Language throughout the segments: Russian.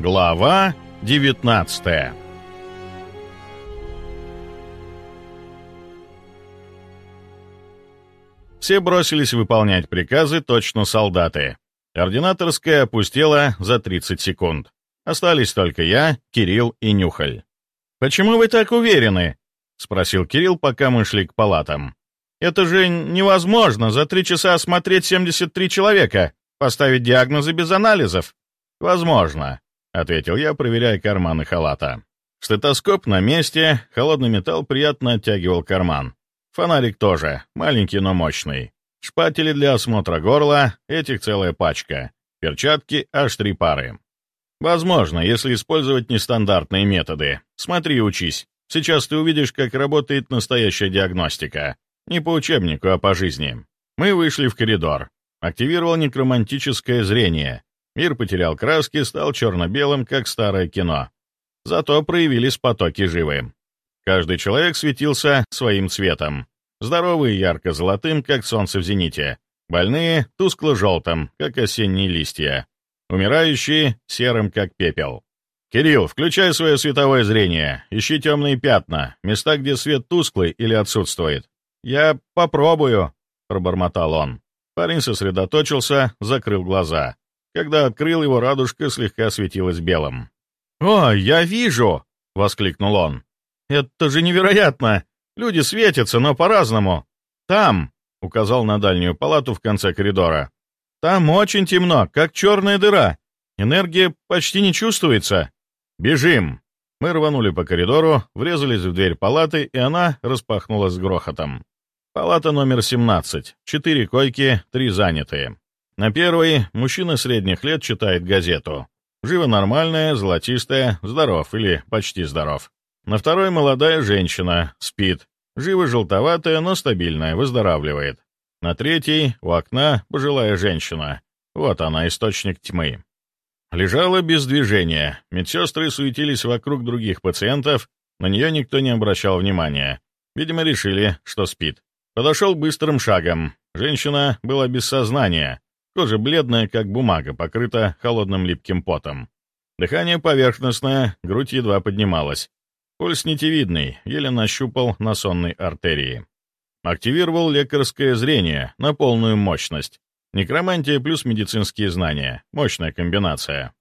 Глава 19 Все бросились выполнять приказы точно солдаты. Ординаторская опустела за 30 секунд. Остались только я, Кирилл и Нюхаль. «Почему вы так уверены?» — спросил Кирилл, пока мы шли к палатам. «Это же невозможно за три часа осмотреть 73 человека, поставить диагнозы без анализов». «Возможно», — ответил я, проверяя карманы халата. Стетоскоп на месте, холодный металл приятно оттягивал карман. Фонарик тоже, маленький, но мощный. Шпатели для осмотра горла, этих целая пачка. Перчатки аж три пары. Возможно, если использовать нестандартные методы. Смотри и учись. Сейчас ты увидишь, как работает настоящая диагностика. Не по учебнику, а по жизни. Мы вышли в коридор. Активировал некромантическое зрение. Мир потерял краски, стал черно-белым, как старое кино. Зато проявились потоки живы. Каждый человек светился своим цветом. Здоровые ярко-золотым, как солнце в зените. Больные — тускло-желтым, как осенние листья. Умирающие — серым, как пепел. «Кирилл, включай свое световое зрение. Ищи темные пятна, места, где свет тусклый или отсутствует». «Я попробую», — пробормотал он. Парень сосредоточился, закрыл глаза. Когда открыл его, радужка слегка светилась белым. «О, я вижу!» — воскликнул он. «Это же невероятно! Люди светятся, но по-разному. Там!» — указал на дальнюю палату в конце коридора. «Там очень темно, как черная дыра. Энергия почти не чувствуется. «Бежим!» Мы рванули по коридору, врезались в дверь палаты, и она распахнулась с грохотом. Палата номер 17. Четыре койки, три занятые. На первой мужчина средних лет читает газету. Живо нормальная, золотистая, здоров или почти здоров. На второй молодая женщина, спит. Живо желтоватая, но стабильная, выздоравливает. На третьей у окна пожилая женщина. Вот она, источник тьмы. Лежала без движения. Медсестры суетились вокруг других пациентов, на нее никто не обращал внимания. Видимо, решили, что спит. Подошел быстрым шагом. Женщина была без сознания. Кожа бледная, как бумага, покрыта холодным липким потом. Дыхание поверхностное, грудь едва поднималась. Пульс нитевидный, еле нащупал на сонной артерии. Активировал лекарское зрение на полную мощность. Некромантия плюс медицинские знания. Мощная комбинация.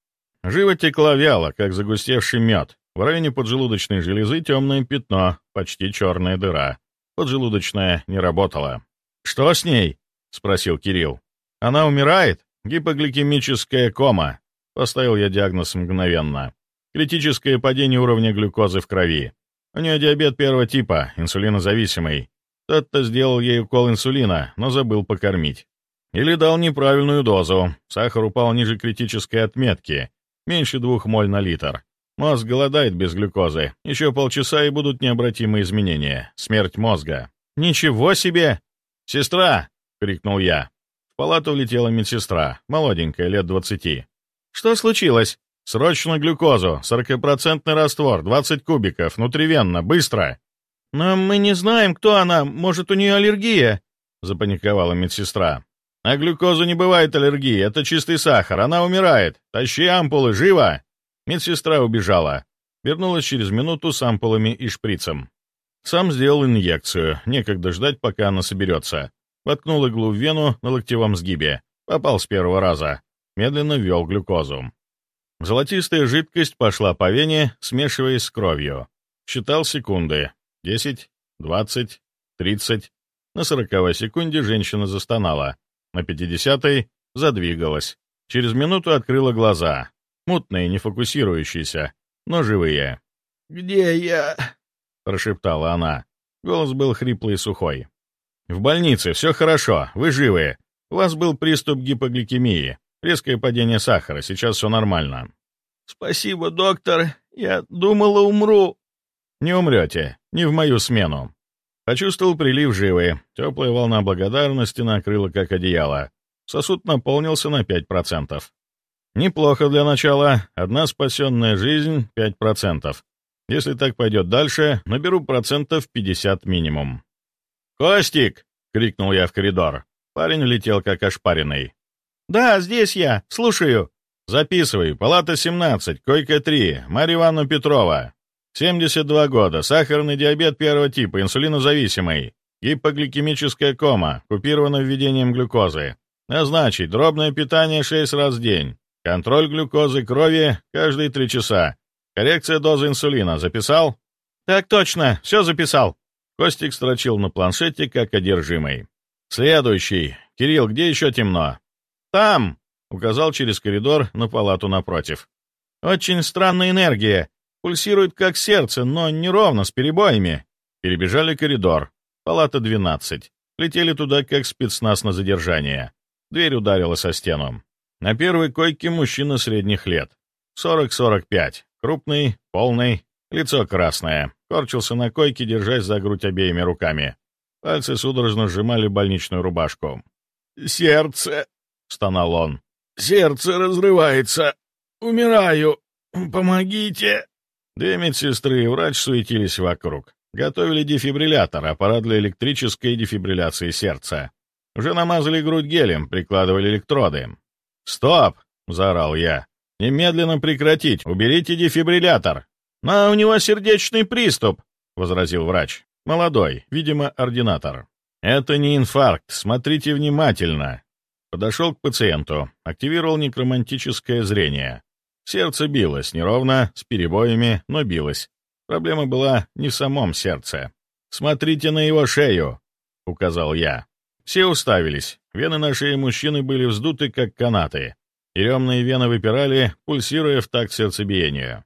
Живо текла вяло, как загустевший мед. В районе поджелудочной железы темное пятно, почти черная дыра. Поджелудочная не работала. «Что с ней?» — спросил Кирилл. «Она умирает? Гипогликемическая кома», — поставил я диагноз мгновенно. «Критическое падение уровня глюкозы в крови. У нее диабет первого типа, инсулинозависимый. Тот-то сделал ей укол инсулина, но забыл покормить. Или дал неправильную дозу. Сахар упал ниже критической отметки. Меньше двух моль на литр. Мозг голодает без глюкозы. Еще полчаса и будут необратимые изменения. Смерть мозга. «Ничего себе!» «Сестра!» — крикнул я. Палату влетела медсестра, молоденькая, лет двадцати. «Что случилось?» «Срочно глюкозу, сорокопроцентный раствор, 20 кубиков, внутривенно, быстро!» «Но мы не знаем, кто она, может, у нее аллергия?» — запаниковала медсестра. На глюкозу не бывает аллергии, это чистый сахар, она умирает. Тащи ампулы, живо!» Медсестра убежала. Вернулась через минуту с ампулами и шприцем. Сам сделал инъекцию, некогда ждать, пока она соберется. Воткнул иглу в вену на локтевом сгибе. Попал с первого раза. Медленно ввел глюкозу. Золотистая жидкость пошла по вене, смешиваясь с кровью. Считал секунды. Десять, двадцать, тридцать. На сороковой секунде женщина застонала. На пятидесятой задвигалась. Через минуту открыла глаза. Мутные, не фокусирующиеся, но живые. «Где я?» — прошептала она. Голос был хриплый и сухой. «В больнице, все хорошо, вы живы. У вас был приступ гипогликемии, резкое падение сахара, сейчас все нормально». «Спасибо, доктор. Я думала, умру». «Не умрете, не в мою смену. Почувствовал прилив живы. Теплая волна благодарности накрыла как одеяло. Сосуд наполнился на 5%. Неплохо для начала. Одна спасенная жизнь — 5%. Если так пойдет дальше, наберу процентов 50 минимум. «Костик!» — крикнул я в коридор. Парень летел как ошпаренный. «Да, здесь я. Слушаю!» Записывай. Палата 17, койка 3, Марья Ивановна Петрова. 72 года, сахарный диабет первого типа, инсулинозависимый, гипогликемическая кома, купирована введением глюкозы. Назначить дробное питание 6 раз в день, контроль глюкозы крови каждые 3 часа, коррекция дозы инсулина. Записал? Так точно, все записал. Костик строчил на планшете, как одержимый. Следующий. Кирилл, где еще темно? Там, указал через коридор на палату напротив. Очень странная энергия. Пульсирует как сердце, но неровно, с перебоями. Перебежали коридор. Палата 12. Летели туда, как спецназ на задержание. Дверь ударила со стену. На первой койке мужчина средних лет. 40-45. Крупный, полный, лицо красное. Корчился на койке, держась за грудь обеими руками. Пальцы судорожно сжимали больничную рубашку. «Сердце!» — стонал он. «Сердце разрывается! Умираю! Помогите!» Две медсестры и врач суетились вокруг. Готовили дефибриллятор, аппарат для электрической дефибрилляции сердца. Уже намазали грудь гелем, прикладывали электроды. «Стоп!» — заорал я. «Немедленно прекратить! Уберите дефибриллятор!» «Но у него сердечный приступ!» — возразил врач. Молодой, видимо, ординатор. «Это не инфаркт, смотрите внимательно!» Подошел к пациенту, активировал некромантическое зрение. Сердце билось, неровно, с перебоями, но билось. Проблема была не в самом сердце. «Смотрите на его шею!» — указал я. Все уставились. Вены на шее мужчины были вздуты, как канаты. Еремные вены выпирали, пульсируя в такт сердцебиению.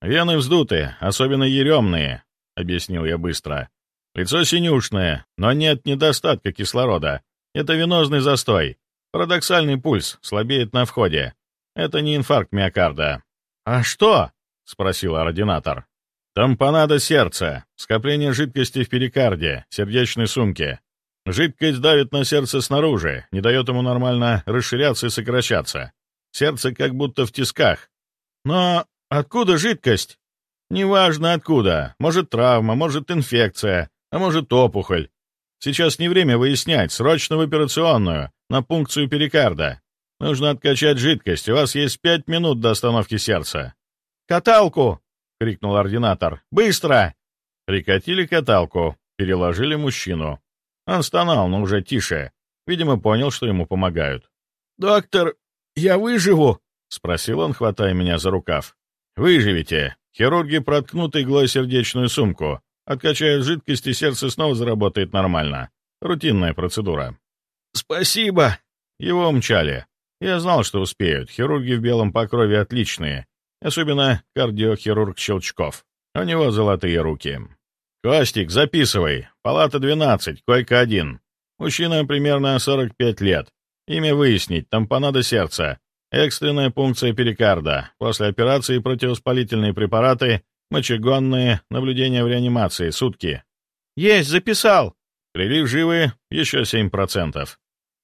«Вены вздуты, особенно еремные», — объяснил я быстро. «Лицо синюшное, но нет недостатка кислорода. Это венозный застой. Парадоксальный пульс, слабеет на входе. Это не инфаркт миокарда. «А что?» — спросил ординатор. «Тампонада сердца, скопление жидкости в перикарде, сердечной сумке. Жидкость давит на сердце снаружи, не дает ему нормально расширяться и сокращаться. Сердце как будто в тисках. Но откуда жидкость? Неважно откуда. Может травма, может инфекция, а может опухоль. Сейчас не время выяснять, срочно в операционную, на пункцию перикарда. Нужно откачать жидкость, у вас есть пять минут до остановки сердца». «Каталку!» — крикнул ординатор. «Быстро!» Прикатили каталку, переложили мужчину. Он стонал, но уже тише. Видимо, понял, что ему помогают. «Доктор, я выживу?» — спросил он, хватая меня за рукав. «Выживете. Хирурги проткнут иглой сердечную сумку. Откачают жидкость, и сердце снова заработает нормально. Рутинная процедура». «Спасибо!» Его умчали. Я знал, что успеют. Хирурги в белом покрове отличные. Особенно кардиохирург Щелчков. У него золотые руки. «Костик, записывай. Палата 12, койка 1. Мужчина примерно 45 лет. Имя выяснить, тампонада сердца. Экстренная пункция перикарда. После операции противовоспалительные препараты, мочегонные, наблюдение в реанимации, сутки. «Есть, записал!» Прилив живы, еще 7%.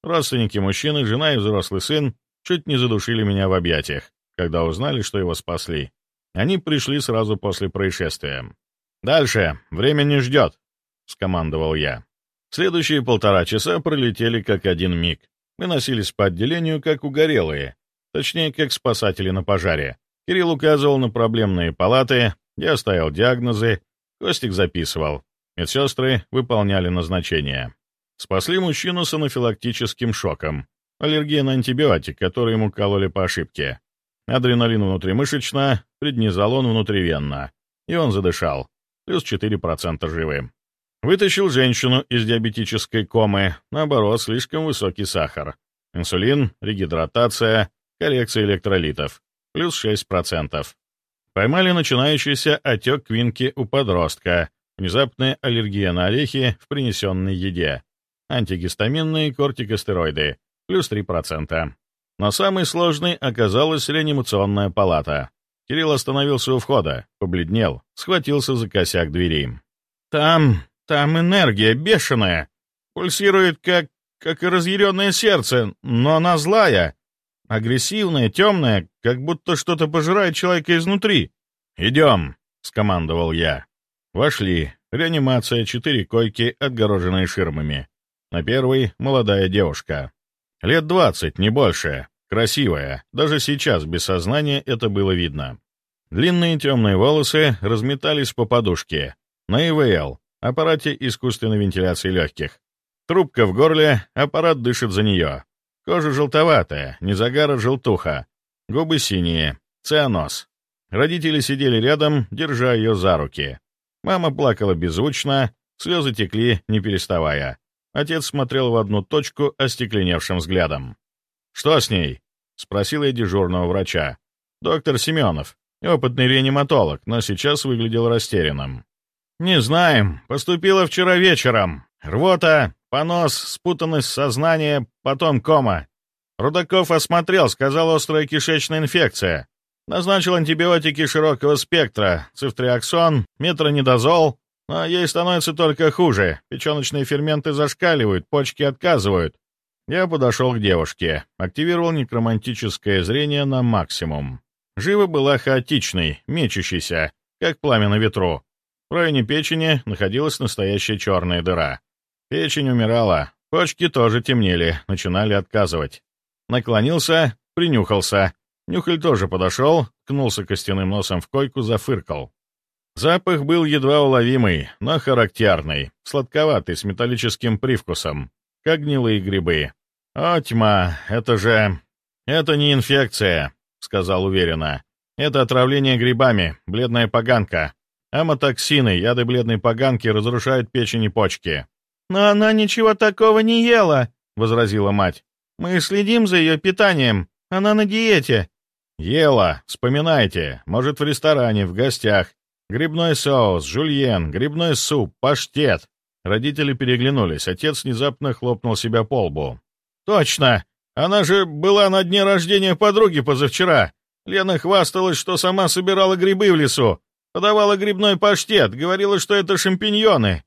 Родственники мужчины, жена и взрослый сын чуть не задушили меня в объятиях, когда узнали, что его спасли. Они пришли сразу после происшествия. «Дальше, время не ждет», — скомандовал я. Следующие полтора часа пролетели как один миг. Мы носились по отделению, как угорелые, точнее, как спасатели на пожаре. Кирилл указывал на проблемные палаты, я ставил диагнозы, Костик записывал. Медсестры выполняли назначения. Спасли мужчину с анафилактическим шоком. Аллергия на антибиотик, который ему кололи по ошибке. Адреналин внутримышечно, преднизолон внутривенно. И он задышал. Плюс 4% живы. Вытащил женщину из диабетической комы. Наоборот, слишком высокий сахар. Инсулин, регидратация, коррекция электролитов. Плюс 6%. Поймали начинающийся отек квинки у подростка. Внезапная аллергия на орехи в принесенной еде антигистаминные кортикостероиды, плюс 3%. Но самой сложной оказалась реанимационная палата. Кирилл остановился у входа, побледнел, схватился за косяк двери. «Там, там энергия бешеная. Пульсирует, как, как и разъяренное сердце, но она злая. Агрессивная, темная, как будто что-то пожирает человека изнутри. «Идем», — скомандовал я. Вошли. Реанимация, четыре койки, отгороженные ширмами. На первой — молодая девушка. Лет двадцать, не больше. Красивая, даже сейчас без сознания это было видно. Длинные темные волосы разметались по подушке. На ИВЛ, аппарате искусственной вентиляции легких. Трубка в горле, аппарат дышит за нее. Кожа желтоватая, не загара желтуха. Губы синие, цианоз. Родители сидели рядом, держа ее за руки. Мама плакала беззвучно, слезы текли, не переставая. Отец смотрел в одну точку остекленевшим взглядом. «Что с ней?» — спросил я дежурного врача. «Доктор Семенов, опытный реаниматолог, но сейчас выглядел растерянным». «Не знаем. Поступила вчера вечером. Рвота, понос, спутанность сознания, потом кома. Рудаков осмотрел, сказал острая кишечная инфекция. Назначил антибиотики широкого спектра, цифтриаксон, метронидозол, но ей становится только хуже. Печеночные ферменты зашкаливают, почки отказывают. Я подошел к девушке, активировал некромантическое зрение на максимум. Жива была хаотичной, мечущейся, как пламя на ветру. В районе печени находилась настоящая черная дыра. Печень умирала, почки тоже темнели, начинали отказывать. Наклонился, принюхался. Нюхаль тоже подошел, ткнулся костяным носом в койку, зафыркал. Запах был едва уловимый, но характерный, сладковатый, с металлическим привкусом, как гнилые грибы. «О, тьма, это же... это не инфекция», — сказал уверенно. «Это отравление грибами, бледная поганка. Амотоксины, яды бледной поганки разрушают печень и почки». «Но она ничего такого не ела», — возразила мать. «Мы следим за ее питанием. Она на диете». «Ела, вспоминайте. Может, в ресторане, в гостях. Грибной соус, жульен, грибной суп, паштет. Родители переглянулись. Отец внезапно хлопнул себя по лбу. «Точно! Она же была на дне рождения подруги позавчера. Лена хвасталась, что сама собирала грибы в лесу. Подавала грибной паштет, говорила, что это шампиньоны.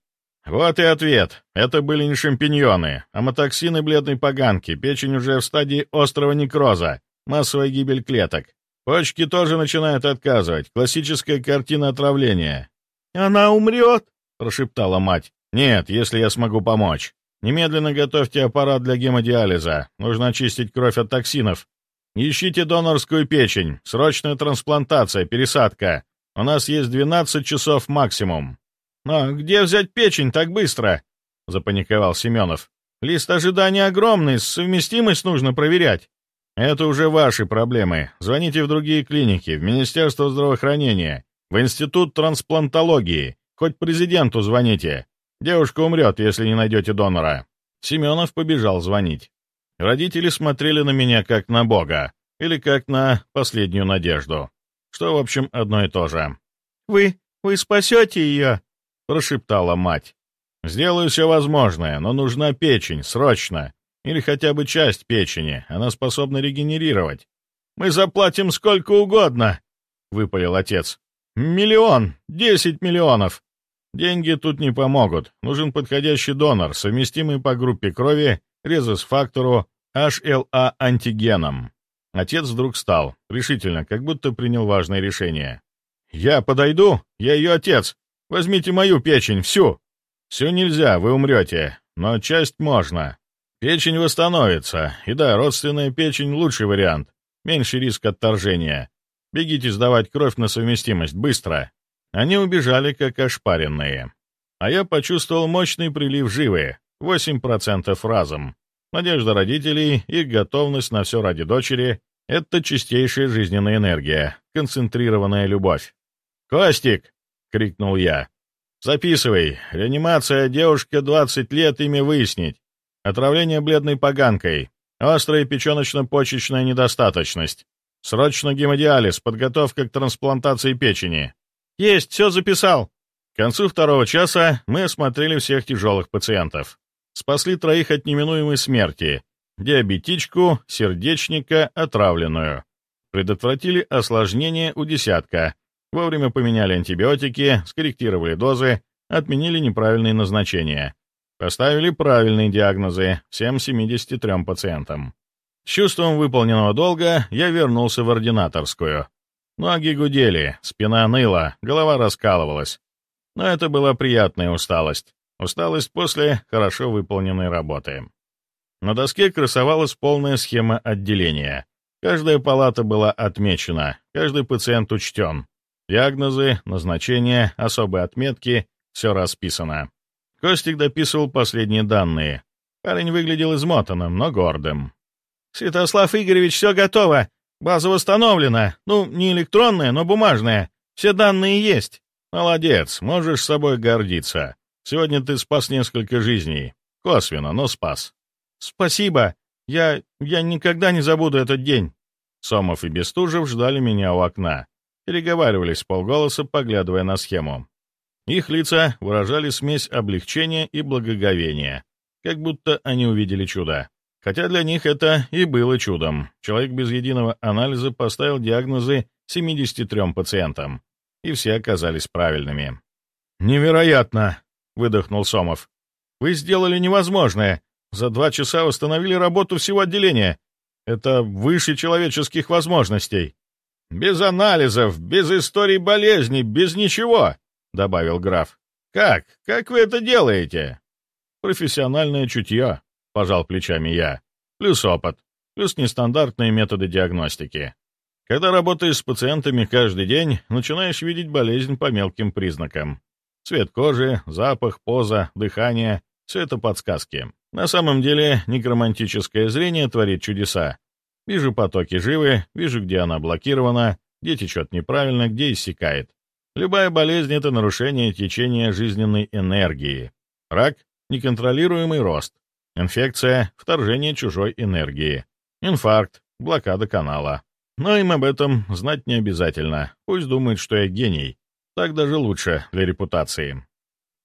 Вот и ответ. Это были не шампиньоны, а мотоксины бледной поганки, печень уже в стадии острого некроза, массовая гибель клеток. Почки тоже начинают отказывать. Классическая картина отравления. «Она умрет?» — прошептала мать. «Нет, если я смогу помочь. Немедленно готовьте аппарат для гемодиализа. Нужно очистить кровь от токсинов. Ищите донорскую печень. Срочная трансплантация, пересадка. У нас есть 12 часов максимум». «Но где взять печень так быстро?» — запаниковал Семенов. «Лист ожидания огромный, совместимость нужно проверять». Это уже ваши проблемы. Звоните в другие клиники, в Министерство здравоохранения, в Институт трансплантологии. Хоть президенту звоните. Девушка умрет, если не найдете донора». Семенов побежал звонить. Родители смотрели на меня как на Бога, или как на последнюю надежду. Что, в общем, одно и то же. «Вы... вы спасете ее?» — прошептала мать. «Сделаю все возможное, но нужна печень, срочно. Или хотя бы часть печени, она способна регенерировать. «Мы заплатим сколько угодно!» — выпалил отец. «Миллион! Десять миллионов!» «Деньги тут не помогут. Нужен подходящий донор, совместимый по группе крови, резус-фактору, HLA-антигеном». Отец вдруг встал, решительно, как будто принял важное решение. «Я подойду? Я ее отец. Возьмите мою печень, всю!» «Всю нельзя, вы умрете, но часть можно. Печень восстановится. И да, родственная печень — лучший вариант. Меньше риск отторжения. Бегите сдавать кровь на совместимость, быстро. Они убежали, как ошпаренные. А я почувствовал мощный прилив живы, 8% разом. Надежда родителей, их готовность на все ради дочери — это чистейшая жизненная энергия, концентрированная любовь. «Костик!» — крикнул я. «Записывай. Реанимация, девушка, 20 лет, имя выяснить. Отравление бледной поганкой. Острая печеночно-почечная недостаточность. Срочно гемодиализ, подготовка к трансплантации печени. Есть, все записал. К концу второго часа мы осмотрели всех тяжелых пациентов. Спасли троих от неминуемой смерти. Диабетичку, сердечника, отравленную. Предотвратили осложнение у десятка. Вовремя поменяли антибиотики, скорректировали дозы, отменили неправильные назначения. Поставили правильные диагнозы всем 73 пациентам. С чувством выполненного долга я вернулся в ординаторскую. Ноги гудели, спина ныла, голова раскалывалась. Но это была приятная усталость. Усталость после хорошо выполненной работы. На доске красовалась полная схема отделения. Каждая палата была отмечена, каждый пациент учтен. Диагнозы, назначения, особые отметки — все расписано. Костик дописывал последние данные. Парень выглядел измотанным, но гордым. «Святослав Игоревич, все готово. База восстановлена. Ну, не электронная, но бумажная. Все данные есть». «Молодец, можешь собой гордиться. Сегодня ты спас несколько жизней. Косвенно, но спас». «Спасибо. Я... я никогда не забуду этот день». Сомов и Бестужев ждали меня у окна. Переговаривались полголоса, поглядывая на схему. Их лица выражали смесь облегчения и благоговения, как будто они увидели чудо. Хотя для них это и было чудом. Человек без единого анализа поставил диагнозы 73 пациентам, и все оказались правильными. «Невероятно!» — выдохнул Сомов. «Вы сделали невозможное. За два часа восстановили работу всего отделения. Это выше человеческих возможностей». «Без анализов, без истории болезни, без ничего», — добавил граф. «Как? Как вы это делаете?» «Профессиональное чутье», — пожал плечами я. «Плюс опыт, плюс нестандартные методы диагностики. Когда работаешь с пациентами каждый день, начинаешь видеть болезнь по мелким признакам. Цвет кожи, запах, поза, дыхание — все это подсказки. На самом деле некромантическое зрение творит чудеса. Вижу потоки живы, вижу, где она блокирована, где течет неправильно, где иссякает. Любая болезнь — это нарушение течения жизненной энергии. Рак — неконтролируемый рост. Инфекция — вторжение чужой энергии. Инфаркт — блокада канала. Но им об этом знать не обязательно. Пусть думают, что я гений. Так даже лучше для репутации.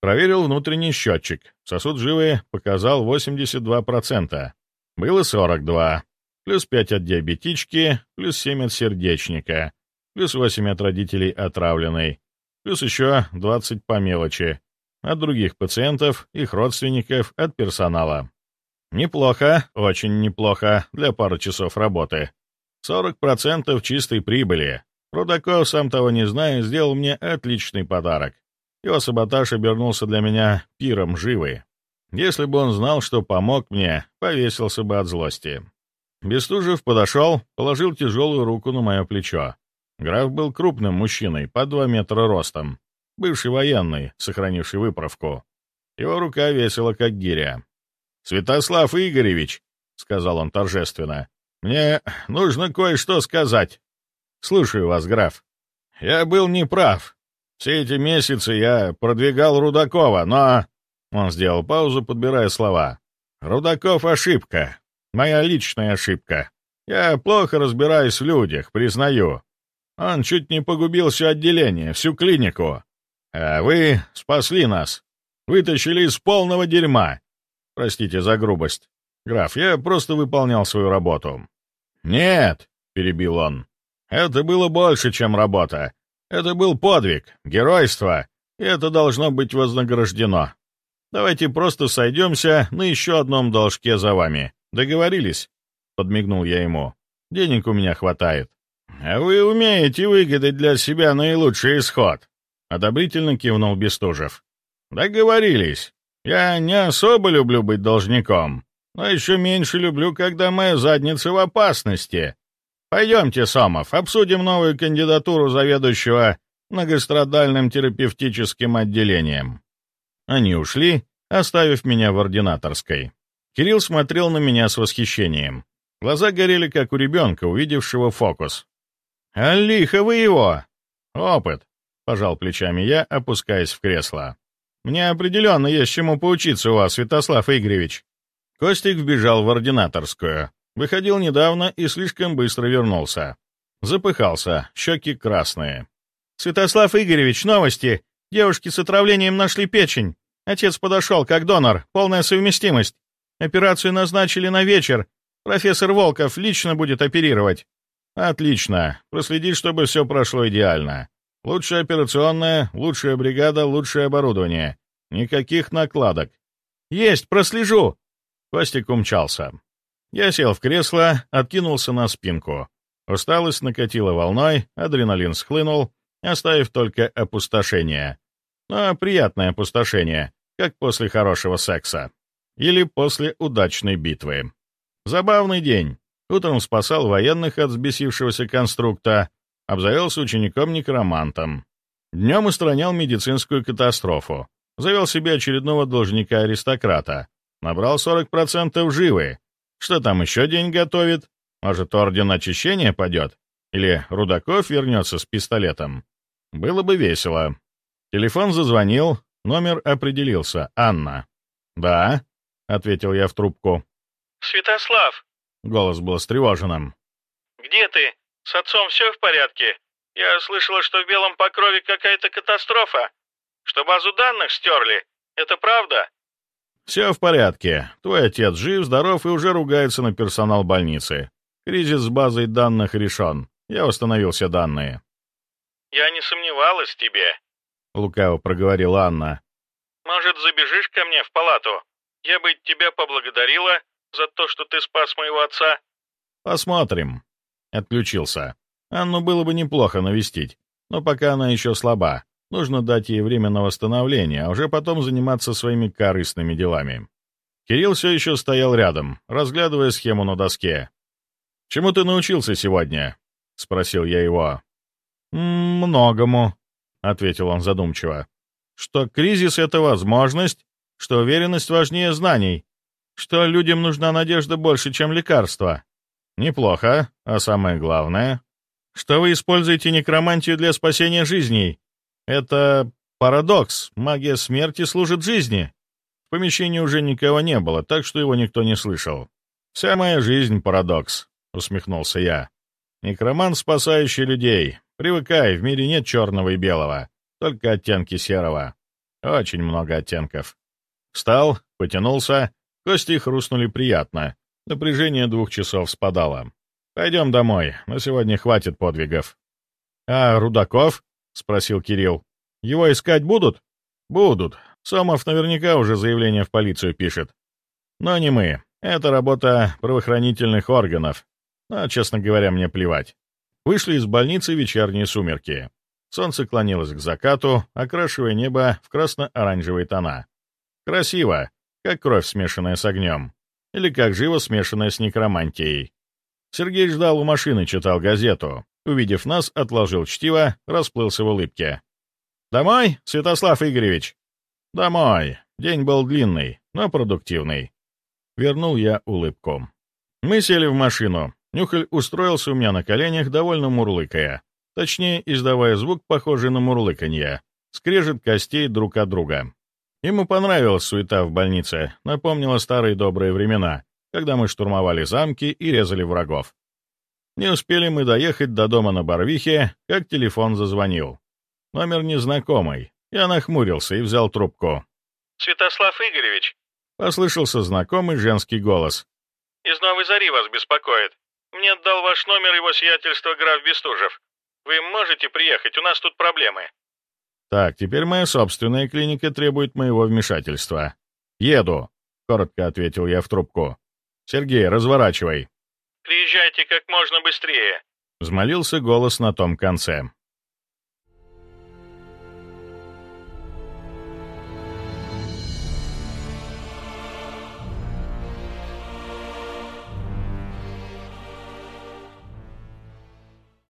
Проверил внутренний счетчик. Сосуд живы показал 82%. Было 42. Плюс 5 от диабетички, плюс 7 от сердечника, плюс 8 от родителей отравленной, плюс еще 20 по мелочи. От других пациентов, их родственников, от персонала. Неплохо, очень неплохо для пары часов работы. 40% чистой прибыли. Рудаков, сам того не зная, сделал мне отличный подарок. Его саботаж обернулся для меня пиром живы. Если бы он знал, что помог мне, повесился бы от злости. Бестужев подошел, положил тяжелую руку на мое плечо. Граф был крупным мужчиной, по два метра ростом. Бывший военный, сохранивший выправку. Его рука весила, как гиря. «Святослав Игоревич», — сказал он торжественно, — «мне нужно кое-что сказать». «Слушаю вас, граф». «Я был неправ. Все эти месяцы я продвигал Рудакова, но...» Он сделал паузу, подбирая слова. «Рудаков — ошибка. Моя личная ошибка. Я плохо разбираюсь в людях, признаю. Он чуть не погубил все отделение, всю клинику. А вы спасли нас. Вытащили из полного дерьма. Простите за грубость. Граф, я просто выполнял свою работу». «Нет», — перебил он, — «это было больше, чем работа. Это был подвиг, геройство, и это должно быть вознаграждено. Давайте просто сойдемся на еще одном должке за вами. Договорились?» — подмигнул я ему. «Денег у меня хватает». «А вы умеете выгадать для себя наилучший исход», — одобрительно кивнул Бестужев. «Договорились. Я не особо люблю быть должником, но еще меньше люблю, когда моя задница в опасности. Пойдемте, Сомов, обсудим новую кандидатуру заведующего многострадальным терапевтическим отделением». Они ушли, оставив меня в ординаторской. Кирилл смотрел на меня с восхищением. Глаза горели, как у ребенка, увидевшего фокус. «А лихо вы его!» «Опыт», — пожал плечами я, опускаясь в кресло. «Мне определенно есть чему поучиться у вас, Святослав Игоревич». Костик вбежал в ординаторскую. Выходил недавно и слишком быстро вернулся. Запыхался, щеки красные. «Святослав Игоревич, новости! Девушки с отравлением нашли печень. Отец подошел как донор, полная совместимость. Операцию назначили на вечер. Профессор Волков лично будет оперировать». «Отлично. Проследи, чтобы все прошло идеально. Лучшая операционная, лучшая бригада, лучшее оборудование. Никаких накладок». «Есть, прослежу!» Костик умчался. Я сел в кресло, откинулся на спинку. Усталость накатила волной, адреналин схлынул, оставив только опустошение. Но приятное опустошение, как после хорошего секса. Или после удачной битвы. Забавный день. Утром спасал военных от взбесившегося конструкта, обзавелся учеником-некромантом. Днем устранял медицинскую катастрофу. Завел себе очередного должника-аристократа. Набрал 40% живы. Что там еще день готовит? Может, орден очищения падет? Или Рудаков вернется с пистолетом? Было бы весело. Телефон зазвонил, номер определился. Анна. «Да», — ответил я в трубку. «Святослав!» — голос был встревоженным. «Где ты? С отцом все в порядке? Я слышала, что в Белом Покрове какая-то катастрофа. Что базу данных стерли. Это правда?» «Все в порядке. Твой отец жив, здоров и уже ругается на персонал больницы. Кризис с базой данных решен. Я установил все данные». «Я не сомневалась в тебе», — лукаво проговорила Анна. «Может, забежишь ко мне в палату? Я бы тебя поблагодарила за то, что ты спас моего отца». «Посмотрим». Отключился. Анну было бы неплохо навестить, но пока она еще слаба. Нужно дать ей время на восстановление, а уже потом заниматься своими корыстными делами. Кирилл все еще стоял рядом, разглядывая схему на доске. «Чему ты научился сегодня?» — спросил я его. «Многому», — ответил он задумчиво. «Что кризис — это возможность, что уверенность важнее знаний, что людям нужна надежда больше, чем лекарства». «Неплохо, а самое главное, что вы используете некромантию для спасения жизней. Это парадокс, магия смерти служит жизни». В помещении уже никого не было, так что его никто не слышал. «Вся моя жизнь — парадокс», — усмехнулся я. Некромант, спасающий людей. Привыкай, в мире нет черного и белого, только оттенки серого. Очень много оттенков. Встал, потянулся, кости хрустнули приятно. Напряжение двух часов спадало. «Пойдем домой, на сегодня хватит подвигов». «А Рудаков?» — спросил Кирилл. «Его искать будут?» «Будут. Сомов наверняка уже заявление в полицию пишет. Но не мы. Это работа правоохранительных органов. А, честно говоря, мне плевать. Вышли из больницы вечерние сумерки. Солнце клонилось к закату, окрашивая небо в красно-оранжевые тона. Красиво, как кровь, смешанная с огнем. Или как живо смешанная с некромантией. Сергей ждал у машины, читал газету. Увидев нас, отложил чтиво, расплылся в улыбке. «Домой, Святослав Игоревич?» «Домой. День был длинный, но продуктивный». Вернул я улыбку. Мы сели в машину. Нюхаль устроился у меня на коленях, довольно мурлыкая. Точнее, издавая звук, похожий на мурлыканье. Скрежет костей друг от друга. Ему понравилась суета в больнице, напомнила старые добрые времена, когда мы штурмовали замки и резали врагов. Не успели мы доехать до дома на Барвихе, как телефон зазвонил. Номер незнакомый. Я нахмурился и взял трубку. «Святослав Игоревич!» Послышался знакомый женский голос. «Из Новой Зари вас беспокоит. Мне отдал ваш номер его сиятельства граф Бестужев. Вы можете приехать, у нас тут проблемы». «Так, теперь моя собственная клиника требует моего вмешательства. Еду», — коротко ответил я в трубку. «Сергей, разворачивай». «Приезжайте как можно быстрее», — взмолился голос на том конце.